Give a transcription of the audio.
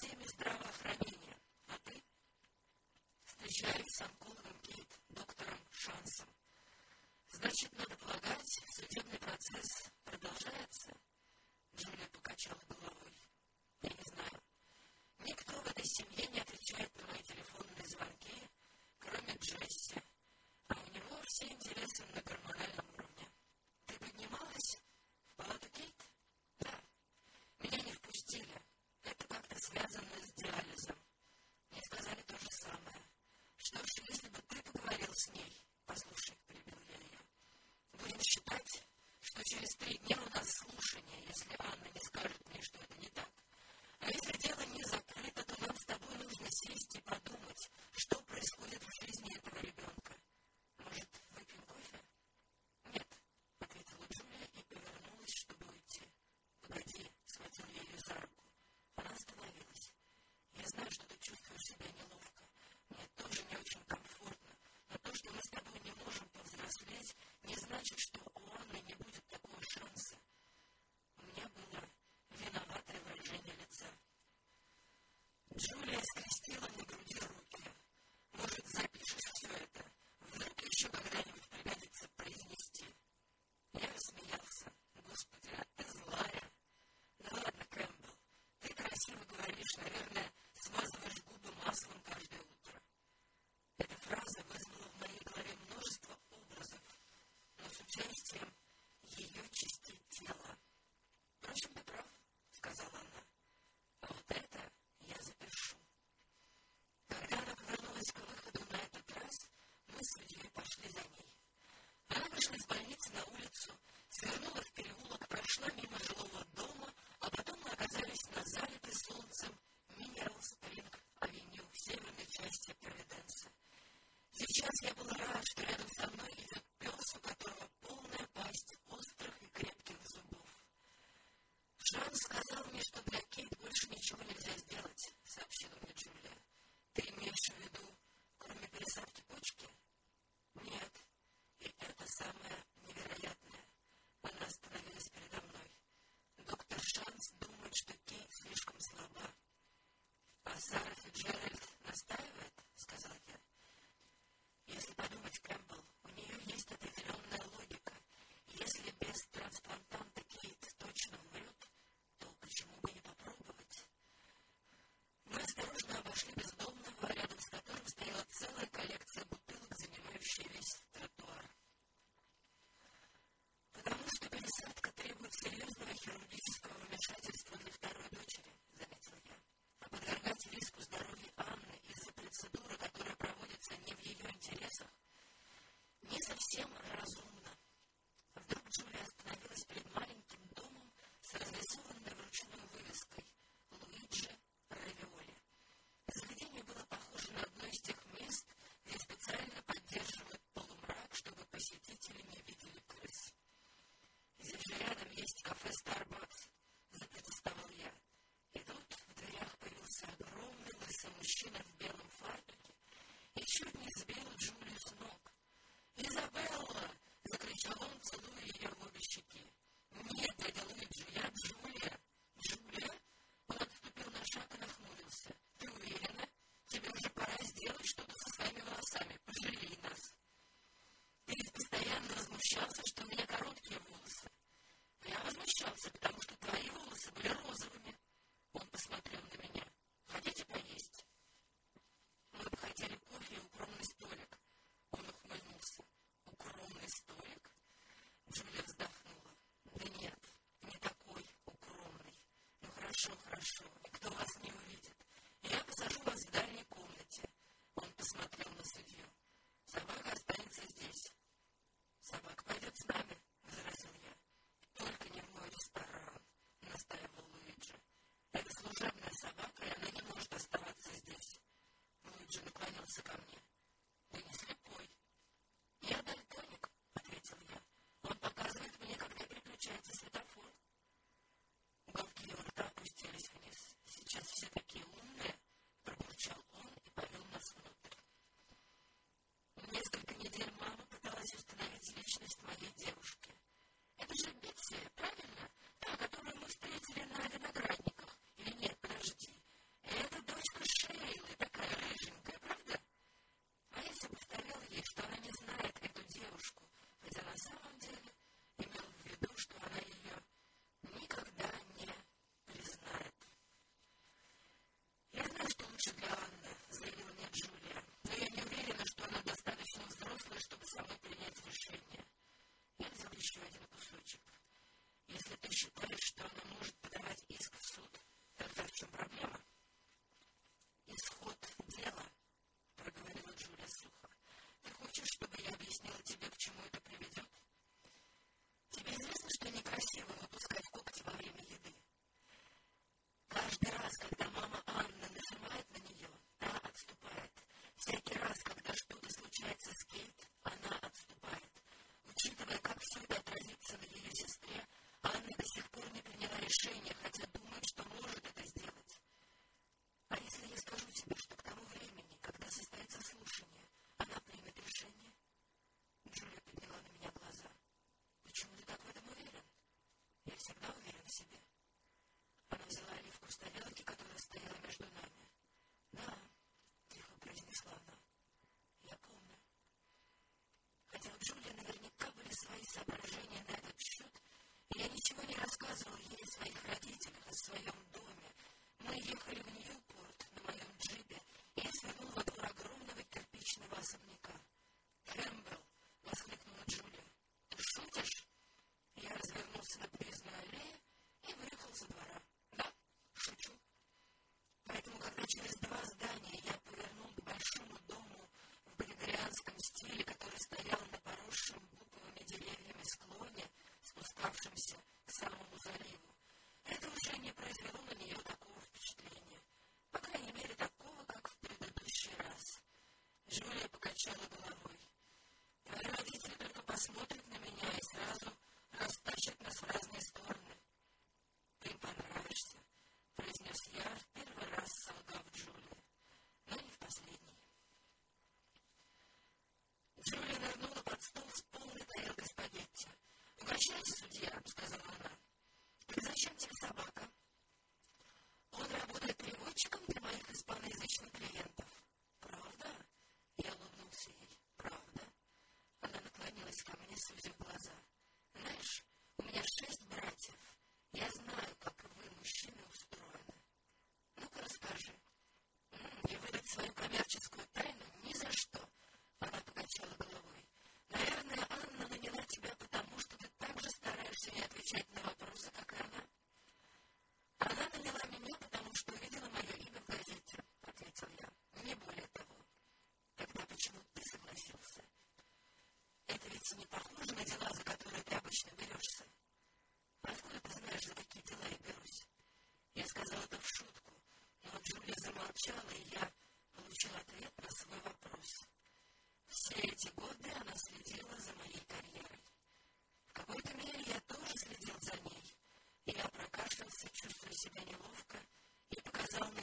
системе здравоохранения, а ты встречаюсь с онкологом Кейт, доктором Шансом. Значит, надо полагать, судебный процесс продолжается? Джулия покачала головой. Не знаю. Никто в этой семье не отвечает на мои телефонные звонки, кроме Джесси. А у него все интересы на гормональном consumer es geht Это делится не похоже на дела, за которые ты обычно берешься. Откуда ты знаешь, за какие дела я берусь? Я сказала это в шутку, но Джулия замолчала, и я получил ответ на свой вопрос. Все эти годы она следила за моей карьерой. В какой-то мере я тоже следил за ней, я прокашлялся, чувствуя себя неловко, и показал на